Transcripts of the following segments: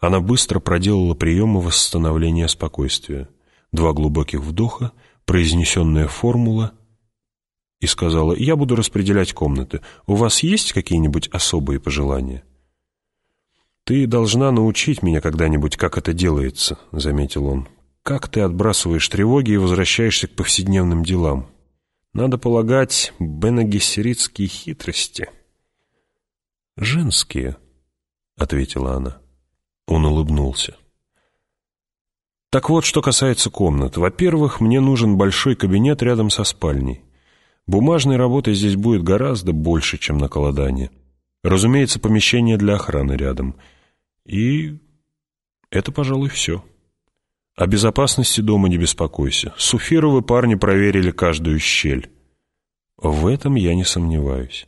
Она быстро проделала приемы восстановления спокойствия. Два глубоких вдоха, произнесенная формула и сказала, «Я буду распределять комнаты. У вас есть какие-нибудь особые пожелания?» «Ты должна научить меня когда-нибудь, как это делается», — заметил он. «Как ты отбрасываешь тревоги и возвращаешься к повседневным делам? Надо полагать, бенагессеритские хитрости». «Женские», — ответила она. Он улыбнулся. «Так вот, что касается комнат. Во-первых, мне нужен большой кабинет рядом со спальней. Бумажной работы здесь будет гораздо больше, чем на колодане. Разумеется, помещение для охраны рядом. И это, пожалуй, все. О безопасности дома не беспокойся. Суфировы парни проверили каждую щель. В этом я не сомневаюсь.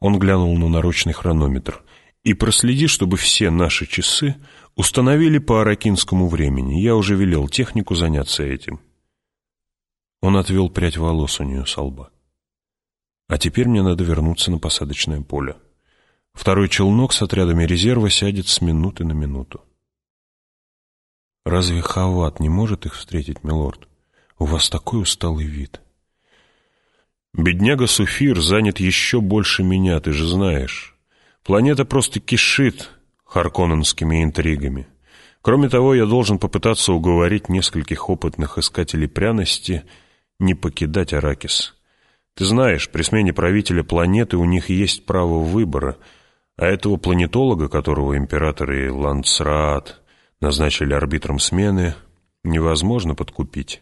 Он глянул на наручный хронометр. И проследи, чтобы все наши часы установили по аракинскому времени. Я уже велел технику заняться этим. Он отвел прядь волос у нее со лба. А теперь мне надо вернуться на посадочное поле. Второй челнок с отрядами резерва сядет с минуты на минуту. Разве Хават не может их встретить, милорд? У вас такой усталый вид. Бедняга Суфир занят еще больше меня, ты же знаешь. Планета просто кишит харконненскими интригами. Кроме того, я должен попытаться уговорить нескольких опытных искателей пряности не покидать Аракис. Ты знаешь, при смене правителя планеты у них есть право выбора, а этого планетолога, которого император и Ландсраат назначили арбитром смены, невозможно подкупить.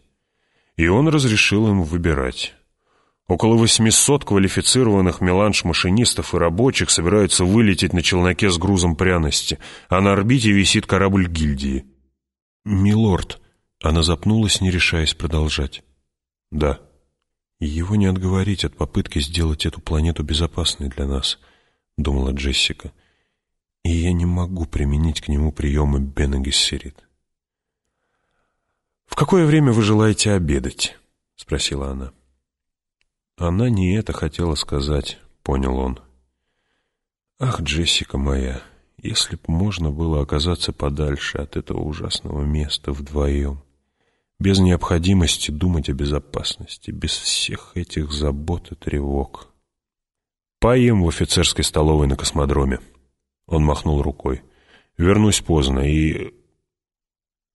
И он разрешил им выбирать. Около 800 квалифицированных меланж-машинистов и рабочих собираются вылететь на челноке с грузом пряности, а на орбите висит корабль гильдии. «Милорд», — она запнулась, не решаясь продолжать. «Да». «Его не отговорить от попытки сделать эту планету безопасной для нас», — думала Джессика. «И я не могу применить к нему приемы Бена «В какое время вы желаете обедать?» — спросила она. Она не это хотела сказать, понял он. «Ах, Джессика моя, если б можно было оказаться подальше от этого ужасного места вдвоем!» без необходимости думать о безопасности, без всех этих забот и тревог. Поем в офицерской столовой на космодроме. Он махнул рукой. Вернусь поздно и...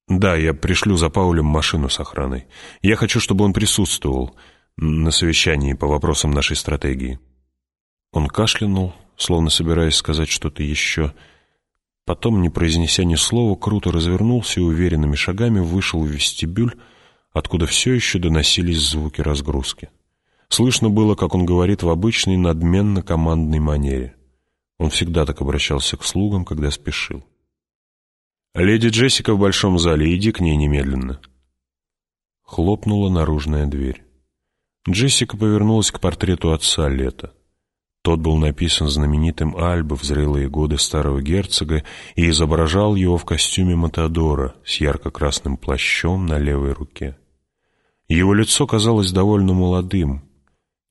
Да, я пришлю за Паулем машину с охраной. Я хочу, чтобы он присутствовал на совещании по вопросам нашей стратегии. Он кашлянул, словно собираясь сказать что-то еще, — Потом, не произнеся ни слова, круто развернулся и уверенными шагами вышел в вестибюль, откуда все еще доносились звуки разгрузки. Слышно было, как он говорит в обычной надменно-командной манере. Он всегда так обращался к слугам, когда спешил. «Леди Джессика в большом зале, иди к ней немедленно». Хлопнула наружная дверь. Джессика повернулась к портрету отца Лета. Тот был написан знаменитым Альбо в зрелые годы старого герцога и изображал его в костюме Матадора с ярко-красным плащом на левой руке. Его лицо казалось довольно молодым,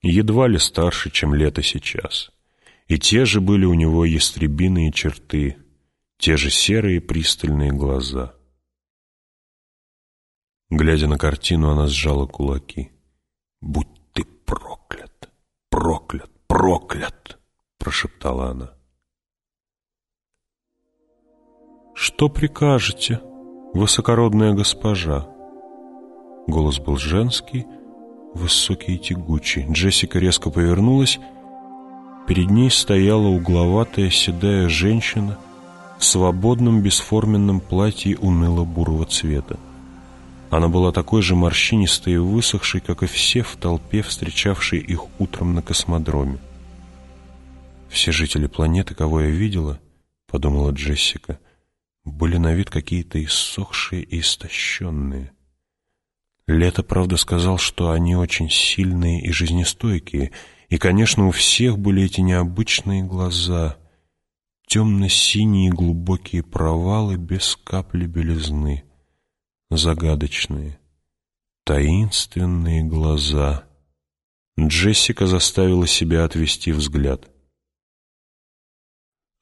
едва ли старше, чем лето сейчас. И те же были у него ястребиные черты, те же серые пристальные глаза. Глядя на картину, она сжала кулаки. «Будь ты проклят, проклят!» проклят!» — прошептала она. «Что прикажете, высокородная госпожа?» Голос был женский, высокий и тягучий. Джессика резко повернулась. Перед ней стояла угловатая седая женщина в свободном бесформенном платье уныло-бурого цвета. Она была такой же морщинистой и высохшей, как и все в толпе, встречавшей их утром на космодроме. «Все жители планеты, кого я видела, — подумала Джессика, — были на вид какие-то иссохшие и истощенные. Лето, правда, сказал, что они очень сильные и жизнестойкие, и, конечно, у всех были эти необычные глаза, темно-синие глубокие провалы без капли белизны» загадочные, таинственные глаза. Джессика заставила себя отвести взгляд.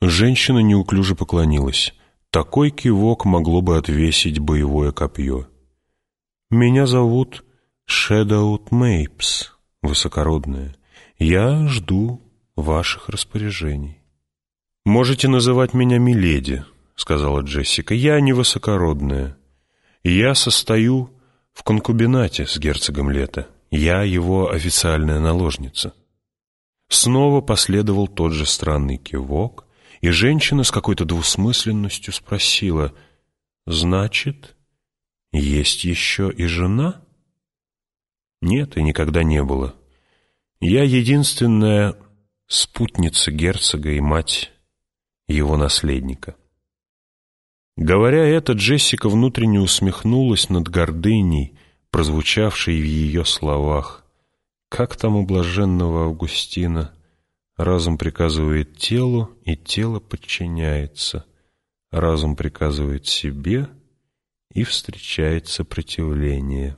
Женщина неуклюже поклонилась. Такой кивок могло бы отвесить боевое копье. «Меня зовут Шэдоут Мейпс, высокородная. Я жду ваших распоряжений». «Можете называть меня Миледи», — сказала Джессика. «Я не высокородная. Я состою в конкубинате с герцогом Лето. Я его официальная наложница». Снова последовал тот же странный кивок, и женщина с какой-то двусмысленностью спросила, «Значит, есть еще и жена?» «Нет, и никогда не было. Я единственная спутница герцога и мать его наследника». Говоря это, Джессика внутренне усмехнулась над гордыней, прозвучавшей в ее словах. Как там у блаженного Августина? Разум приказывает телу, и тело подчиняется. Разум приказывает себе, и встречает сопротивление.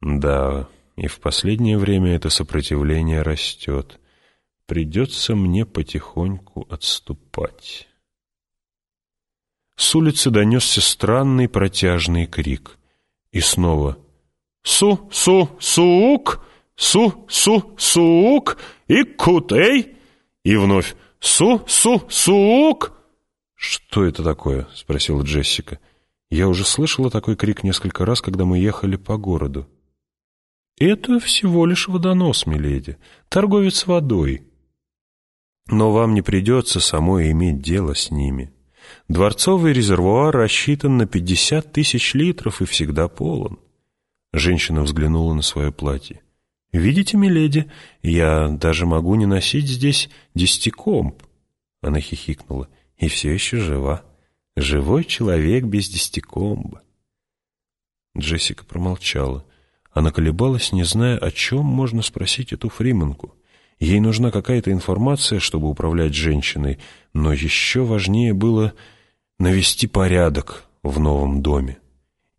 Да, и в последнее время это сопротивление растет. Придется мне потихоньку отступать. С улицы донесся странный протяжный крик. И снова «Су-су-сук! Су-су-сук! И кутей!» И вновь «Су-су-сук!» «Что это такое?» — спросила Джессика. Я уже слышала такой крик несколько раз, когда мы ехали по городу. «Это всего лишь водонос, миледи, торговец водой. Но вам не придется самой иметь дело с ними». Дворцовый резервуар рассчитан на пятьдесят тысяч литров и всегда полон. Женщина взглянула на свое платье. «Видите, миледи, я даже могу не носить здесь десятикомб». Она хихикнула. «И все еще жива. Живой человек без десятикомба». Джессика промолчала. Она колебалась, не зная, о чем можно спросить эту фриманку. Ей нужна какая-то информация, чтобы управлять женщиной, но еще важнее было навести порядок в новом доме.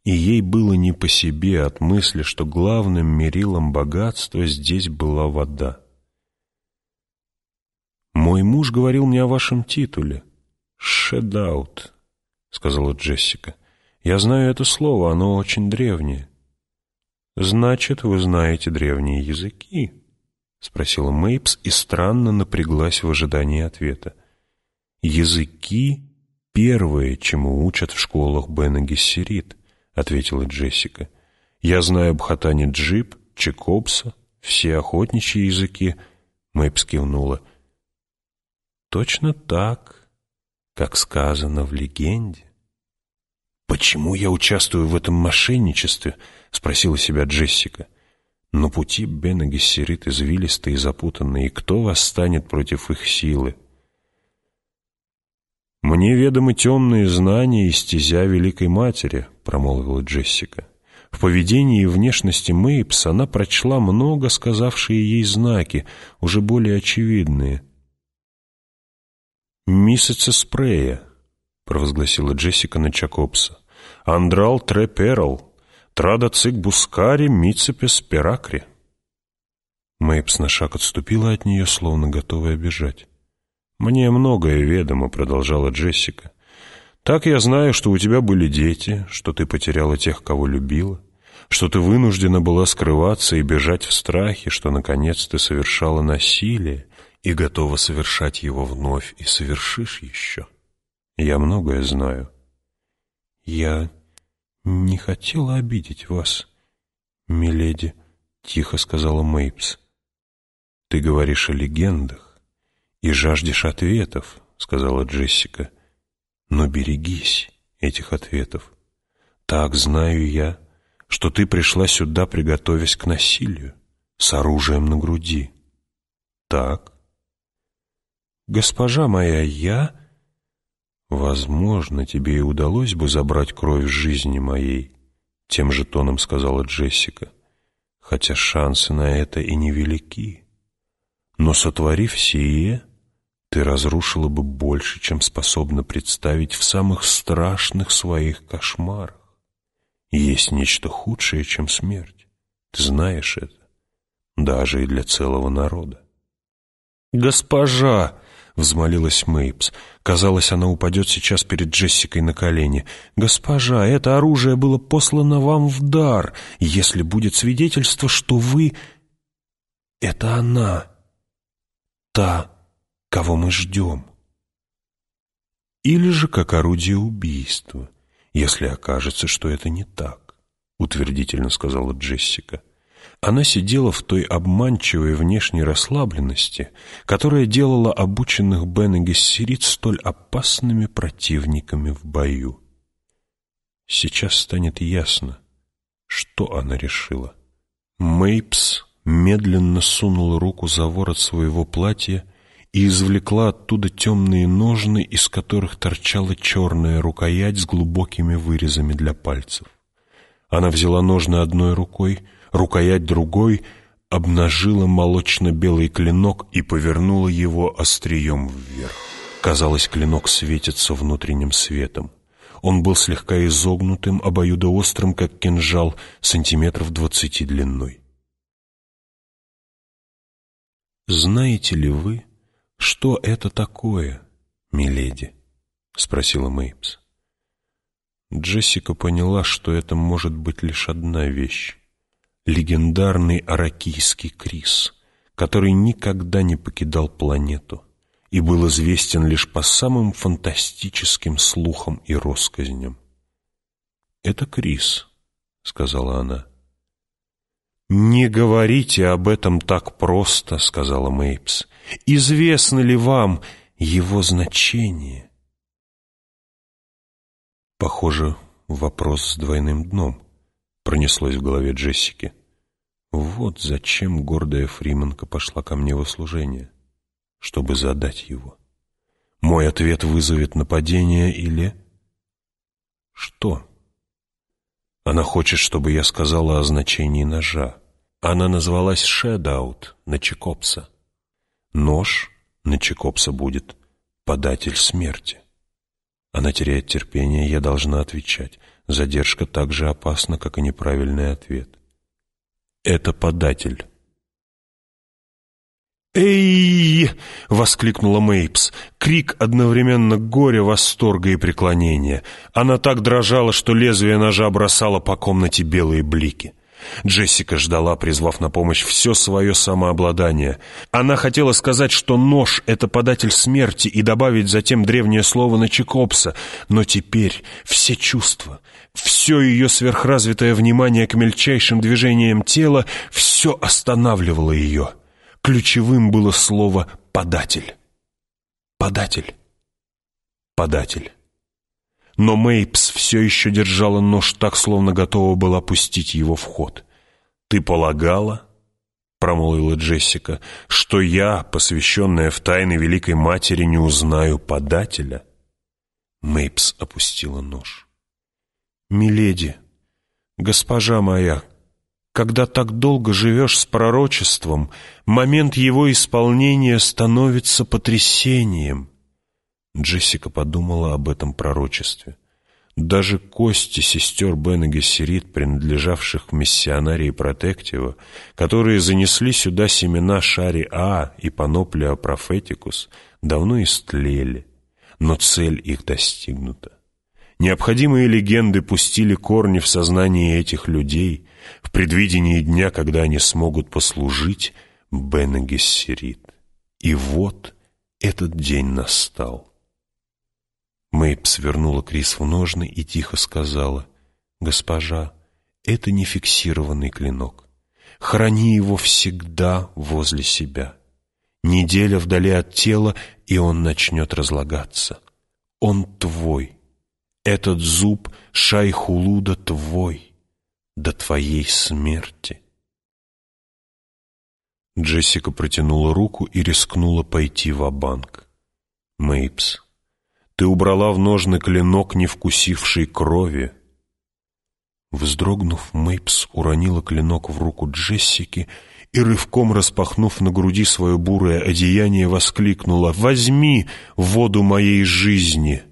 И ей было не по себе от мысли, что главным мерилом богатства здесь была вода. «Мой муж говорил мне о вашем титуле. «Шедаут», — сказала Джессика. «Я знаю это слово, оно очень древнее». «Значит, вы знаете древние языки?» — спросила Мейпс и странно напряглась в ожидании ответа. «Языки — первое, чему учат в школах Бена Гессерит», — ответила Джессика. «Я знаю бхотани-джиб, чакобса, все охотничьи языки». Мэйпс кивнула. «Точно так, как сказано в легенде». «Почему я участвую в этом мошенничестве?» — спросила себя Джессика. «Но пути Бена Гессерит извилистые и запутанные, и кто восстанет против их силы?» «Мне ведомы темные знания и стезя Великой Матери», — промолвила Джессика. В поведении и внешности Мэйпс она прочла много сказавшие ей знаки, уже более очевидные. «Миссица спрея», — провозгласила Джессика на Чакопса. «Андрал треперл, традоцик бускари мицепес перакри». Мэйпс на шаг отступила от нее, словно готовая бежать. «Мне многое ведомо», — продолжала Джессика. «Так я знаю, что у тебя были дети, что ты потеряла тех, кого любила, что ты вынуждена была скрываться и бежать в страхе, что, наконец, ты совершала насилие и готова совершать его вновь, и совершишь еще. Я многое знаю». «Я не хотела обидеть вас, миледи», — тихо сказала Мейпс. «Ты говоришь о легендах и жаждешь ответов», — сказала Джессика. «Но берегись этих ответов. Так знаю я, что ты пришла сюда, приготовясь к насилию, с оружием на груди. Так? Госпожа моя, я... Возможно, тебе и удалось бы забрать кровь жизни моей, тем же тоном сказала Джессика, хотя шансы на это и невелики. Но сотворив сие, ты разрушила бы больше, чем способна представить в самых страшных своих кошмарах. есть нечто худшее, чем смерть. Ты знаешь это, даже и для целого народа. «Госпожа!» — взмолилась Мейпс. Казалось, она упадет сейчас перед Джессикой на колени. «Госпожа, это оружие было послано вам в дар, если будет свидетельство, что вы...» «Это она, та, кого мы ждем». «Или же как орудие убийства, если окажется, что это не так», — утвердительно сказала Джессика. Она сидела в той обманчивой внешней расслабленности, которая делала обученных Бен Гессерит столь опасными противниками в бою. Сейчас станет ясно, что она решила. Мейпс медленно сунула руку за ворот своего платья и извлекла оттуда темные ножны, из которых торчала черная рукоять с глубокими вырезами для пальцев. Она взяла ножны одной рукой, рукоять другой обнажила молочно-белый клинок и повернула его острием вверх. Казалось, клинок светится внутренним светом. Он был слегка изогнутым, обоюдоострым, как кинжал, сантиметров двадцати длиной. «Знаете ли вы, что это такое, миледи?» — спросила Мейпс. Джессика поняла, что это может быть лишь одна вещь легендарный аракийский Крис, который никогда не покидал планету и был известен лишь по самым фантастическим слухам и россказням. «Это Крис», — сказала она. «Не говорите об этом так просто», — сказала Мейпс. «Известно ли вам его значение?» Похоже, вопрос с двойным дном пронеслось в голове Джессики. Вот зачем гордая Фриманка пошла ко мне во служение, чтобы задать его. Мой ответ вызовет нападение или... Что? Она хочет, чтобы я сказала о значении ножа. Она назвалась Шедаут на Чекопса. Нож на Чекопса будет податель смерти. Она теряет терпение, я должна отвечать. Задержка так же опасна, как и неправильный ответ. Это податель. «Эй!» — воскликнула Мейпс. Крик одновременно горя, восторга и преклонения. Она так дрожала, что лезвие ножа бросало по комнате белые блики. Джессика ждала, призвав на помощь все свое самообладание. Она хотела сказать, что нож — это податель смерти, и добавить затем древнее слово на Чекопса, но теперь все чувства, все ее сверхразвитое внимание к мельчайшим движениям тела, все останавливало ее. Ключевым было слово «податель». Податель. Податель. Но Мейпс все еще держала нож так, словно готова была пустить его в ход. «Ты полагала?» — промолвила Джессика, — «что я, посвященная в тайны Великой Матери, не узнаю подателя?» Мейпс опустила нож. «Миледи, госпожа моя, когда так долго живешь с пророчеством, момент его исполнения становится потрясением». Джессика подумала об этом пророчестве. Даже кости сестер Бен и Гессерит, принадлежавших миссионарии Протектива, которые занесли сюда семена Шари А и Паноплия Профетикус, давно истлели, но цель их достигнута. Необходимые легенды пустили корни в сознание этих людей в предвидении дня, когда они смогут послужить Бен и Гессерит. И вот этот день настал. Мэйб свернула Крис в ножны и тихо сказала, «Госпожа, это не фиксированный клинок. Храни его всегда возле себя. Неделя вдали от тела, и он начнет разлагаться. Он твой. Этот зуб Шайхулуда твой, до твоей смерти». Джессика протянула руку и рискнула пойти в банк Мейпс, ты убрала в ножны клинок, не вкусивший крови. Вздрогнув, Мейпс уронила клинок в руку Джессики и, рывком распахнув на груди свое бурое одеяние, воскликнула «Возьми воду моей жизни!»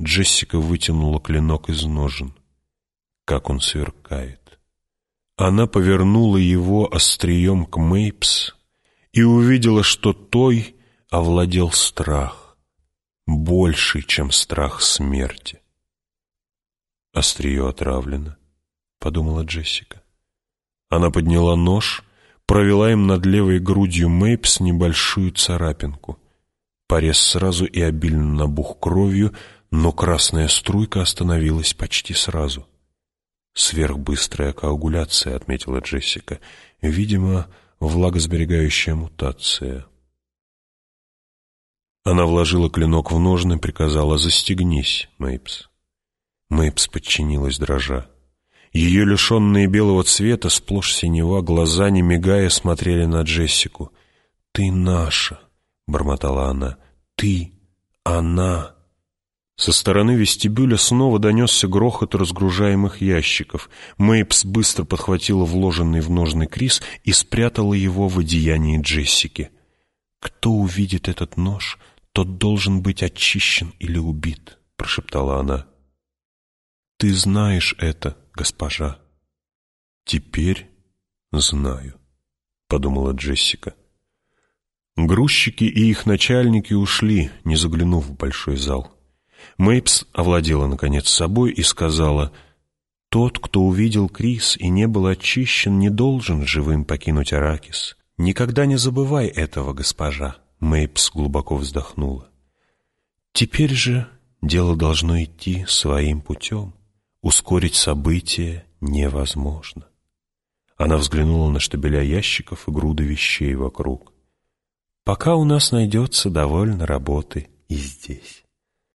Джессика вытянула клинок из ножен. Как он сверкает! Она повернула его острием к Мейпс и увидела, что той овладел страх, больший, чем страх смерти. «Острие отравлено», — подумала Джессика. Она подняла нож, провела им над левой грудью Мэйпс небольшую царапинку. Порез сразу и обильно набух кровью, но красная струйка остановилась почти сразу. «Сверхбыстрая коагуляция», — отметила Джессика. «Видимо, влагосберегающая мутация». Она вложила клинок в ножны, приказала «Застегнись, Мэйпс». Мэйпс подчинилась дрожа. Ее лишенные белого цвета, сплошь синева, глаза, не мигая, смотрели на Джессику. «Ты наша!» — бормотала она. «Ты! Она!» Со стороны вестибюля снова донесся грохот разгружаемых ящиков. Мэйпс быстро подхватила вложенный в ножный Крис и спрятала его в одеянии Джессики. «Кто увидит этот нож, тот должен быть очищен или убит», — прошептала она. «Ты знаешь это», госпожа. Теперь знаю, подумала Джессика. Грузчики и их начальники ушли, не заглянув в большой зал. Мэйпс овладела, наконец, собой и сказала, «Тот, кто увидел Крис и не был очищен, не должен живым покинуть Аракис. Никогда не забывай этого, госпожа». Мэйпс глубоко вздохнула. «Теперь же дело должно идти своим путем. Ускорить события невозможно. Она взглянула на штабеля ящиков и груды вещей вокруг. Пока у нас найдется довольно работы и здесь.